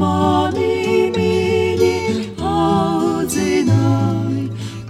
mani mīļi audzināj,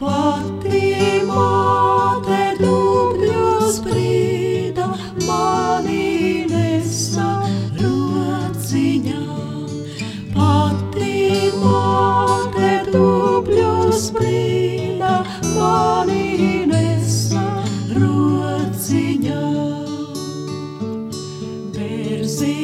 pati māte dubļos brīda, mani nesa rociņā. Pati māte dubļos brīda, mani nesa rociņā. Bērziņ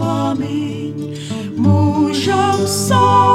māmiņ. Mūžam saule